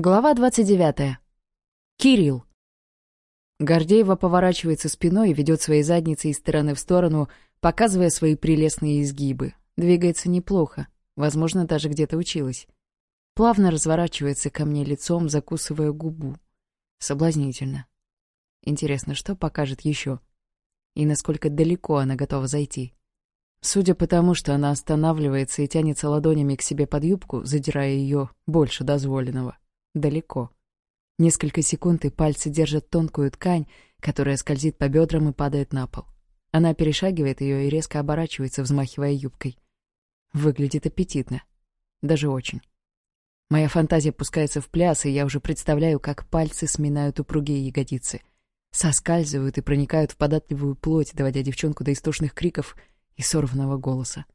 Глава 29. Кирилл. Гордеева поворачивается спиной и ведет своей задницей из стороны в сторону, показывая свои прелестные изгибы. Двигается неплохо, возможно, даже где-то училась. Плавно разворачивается ко мне лицом, закусывая губу. Соблазнительно. Интересно, что покажет еще? И насколько далеко она готова зайти? Судя по тому, что она останавливается и тянется ладонями к себе под юбку, задирая ее больше дозволенного, далеко. Несколько секунд, и пальцы держат тонкую ткань, которая скользит по бедрам и падает на пол. Она перешагивает ее и резко оборачивается, взмахивая юбкой. Выглядит аппетитно. Даже очень. Моя фантазия пускается в пляс, и я уже представляю, как пальцы сминают упругие ягодицы. Соскальзывают и проникают в податливую плоть, доводя девчонку до истошных криков и сорванного голоса.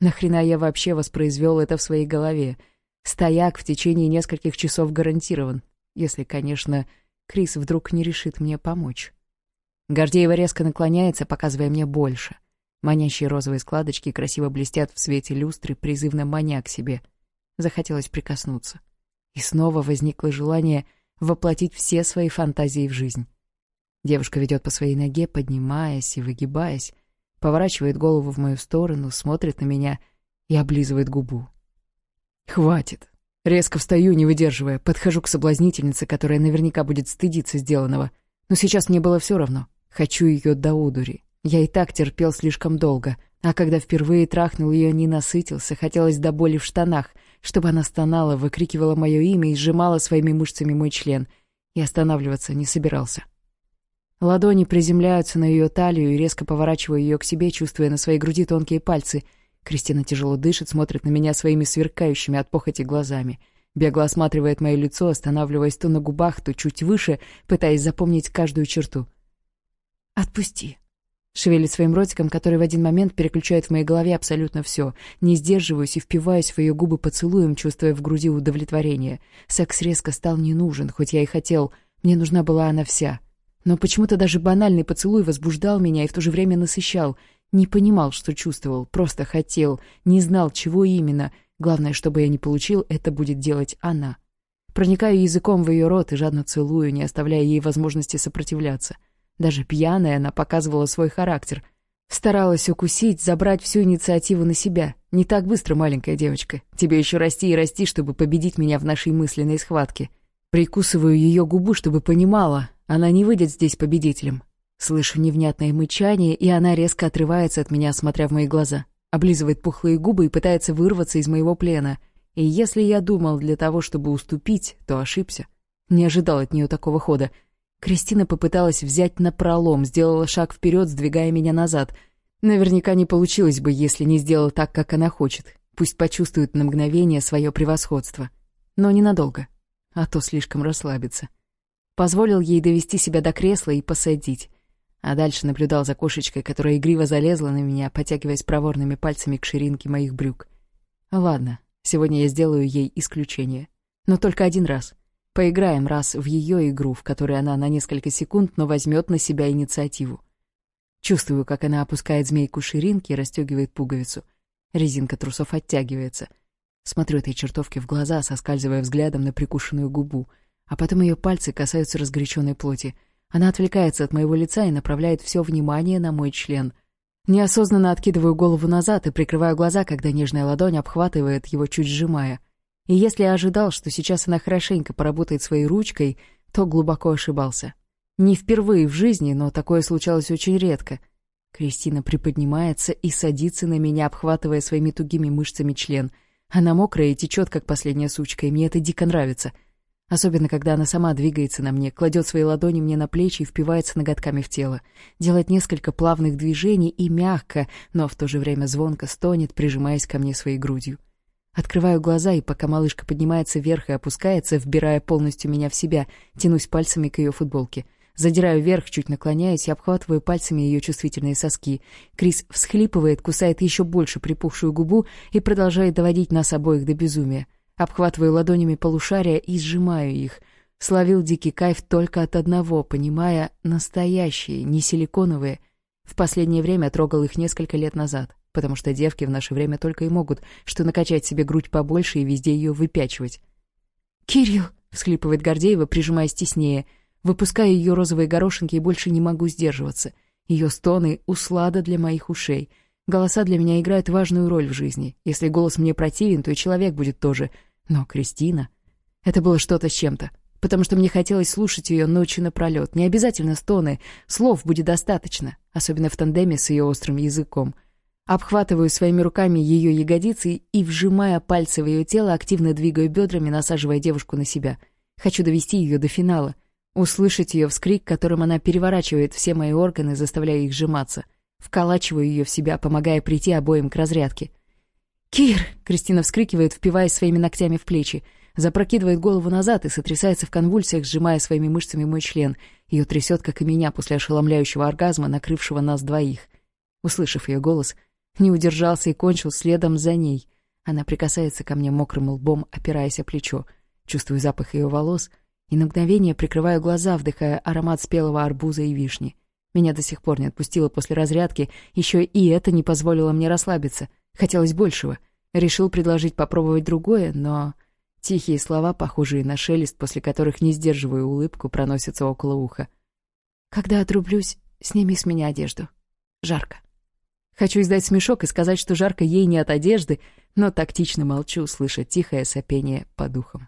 Нахрена я вообще воспроизвел это в своей голове? стояк в течение нескольких часов гарантирован, если, конечно, Крис вдруг не решит мне помочь. Гордеева резко наклоняется, показывая мне больше. Манящие розовые складочки красиво блестят в свете люстры, призывно маня к себе. Захотелось прикоснуться. И снова возникло желание воплотить все свои фантазии в жизнь. Девушка ведет по своей ноге, поднимаясь и выгибаясь, поворачивает голову в мою сторону, смотрит на меня и облизывает губу. «Хватит!» Резко встаю, не выдерживая, подхожу к соблазнительнице, которая наверняка будет стыдиться сделанного. Но сейчас мне было все равно. Хочу ее до удури. Я и так терпел слишком долго. А когда впервые трахнул ее, не насытился, хотелось до боли в штанах, чтобы она стонала, выкрикивала мое имя и сжимала своими мышцами мой член. И останавливаться не собирался. Ладони приземляются на ее талию и резко поворачиваю ее к себе, чувствуя на своей груди тонкие пальцы — Кристина тяжело дышит, смотрит на меня своими сверкающими от похоти глазами. Бегло осматривает мое лицо, останавливаясь то на губах, то чуть выше, пытаясь запомнить каждую черту. «Отпусти!» Шевелит своим ротиком, который в один момент переключает в моей голове абсолютно все. Не сдерживаюсь и впиваюсь в ее губы поцелуем, чувствуя в груди удовлетворение. Секс резко стал не нужен, хоть я и хотел. Мне нужна была она вся. Но почему-то даже банальный поцелуй возбуждал меня и в то же время насыщал. Не понимал, что чувствовал, просто хотел, не знал, чего именно. Главное, чтобы я не получил, это будет делать она. Проникаю языком в ее рот и жадно целую, не оставляя ей возможности сопротивляться. Даже пьяная она показывала свой характер. Старалась укусить, забрать всю инициативу на себя. Не так быстро, маленькая девочка. Тебе еще расти и расти, чтобы победить меня в нашей мысленной схватке. Прикусываю ее губу, чтобы понимала, она не выйдет здесь победителем. Слышу невнятное мычание, и она резко отрывается от меня, смотря в мои глаза. Облизывает пухлые губы и пытается вырваться из моего плена. И если я думал для того, чтобы уступить, то ошибся. Не ожидал от нее такого хода. Кристина попыталась взять на пролом, сделала шаг вперед, сдвигая меня назад. Наверняка не получилось бы, если не сделала так, как она хочет. Пусть почувствует на мгновение свое превосходство. Но ненадолго. А то слишком расслабится. Позволил ей довести себя до кресла и посадить. а дальше наблюдал за кошечкой, которая игриво залезла на меня, потягиваясь проворными пальцами к ширинке моих брюк. Ладно, сегодня я сделаю ей исключение. Но только один раз. Поиграем раз в ее игру, в которой она на несколько секунд, но возьмет на себя инициативу. Чувствую, как она опускает змейку ширинки и расстегивает пуговицу. Резинка трусов оттягивается. Смотрю этой чертовке в глаза, соскальзывая взглядом на прикушенную губу, а потом ее пальцы касаются разгоряченной плоти — Она отвлекается от моего лица и направляет все внимание на мой член. Неосознанно откидываю голову назад и прикрываю глаза, когда нежная ладонь обхватывает его, чуть сжимая. И если я ожидал, что сейчас она хорошенько поработает своей ручкой, то глубоко ошибался. Не впервые в жизни, но такое случалось очень редко. Кристина приподнимается и садится на меня, обхватывая своими тугими мышцами член. Она мокрая и течет, как последняя сучка, и мне это дико нравится — Особенно, когда она сама двигается на мне, кладет свои ладони мне на плечи и впивается ноготками в тело. Делает несколько плавных движений и мягко, но в то же время звонко стонет, прижимаясь ко мне своей грудью. Открываю глаза, и пока малышка поднимается вверх и опускается, вбирая полностью меня в себя, тянусь пальцами к ее футболке. Задираю вверх, чуть наклоняюсь и обхватываю пальцами ее чувствительные соски. Крис всхлипывает, кусает еще больше припухшую губу и продолжает доводить нас обоих до безумия. Обхватываю ладонями полушария и сжимаю их. Словил дикий кайф только от одного, понимая, настоящие, не силиконовые. В последнее время трогал их несколько лет назад, потому что девки в наше время только и могут, что накачать себе грудь побольше и везде ее выпячивать. «Кирилл!» — всхлипывает Гордеева, прижимаясь теснее. Выпускаю ее розовые горошинки и больше не могу сдерживаться. Ее стоны — услада для моих ушей. Голоса для меня играют важную роль в жизни. Если голос мне противен, то и человек будет тоже — но Кристина... Это было что-то с чем-то, потому что мне хотелось слушать ее ночью напролет. Не обязательно стоны, слов будет достаточно, особенно в тандеме с ее острым языком. Обхватываю своими руками ее ягодицы и, вжимая пальцы в ее тело, активно двигаю бедрами, насаживая девушку на себя. Хочу довести ее до финала. Услышать ее вскрик, которым она переворачивает все мои органы, заставляя их сжиматься. Вколачиваю ее в себя, помогая прийти обоим к разрядке. «Кир!» — Кристина вскрикивает, впиваясь своими ногтями в плечи. Запрокидывает голову назад и сотрясается в конвульсиях, сжимая своими мышцами мой член. Ее трясет, как и меня, после ошеломляющего оргазма, накрывшего нас двоих. Услышав ее голос, не удержался и кончил следом за ней. Она прикасается ко мне мокрым лбом, опираясь о плечо. Чувствую запах ее волос и на мгновение прикрываю глаза, вдыхая аромат спелого арбуза и вишни. Меня до сих пор не отпустило после разрядки, еще и это не позволило мне расслабиться — Хотелось большего. Решил предложить попробовать другое, но... Тихие слова, похожие на шелест, после которых, не сдерживая улыбку, проносятся около уха. «Когда отрублюсь, сними с меня одежду. Жарко». Хочу издать смешок и сказать, что жарко ей не от одежды, но тактично молчу, слыша тихое сопение по духам.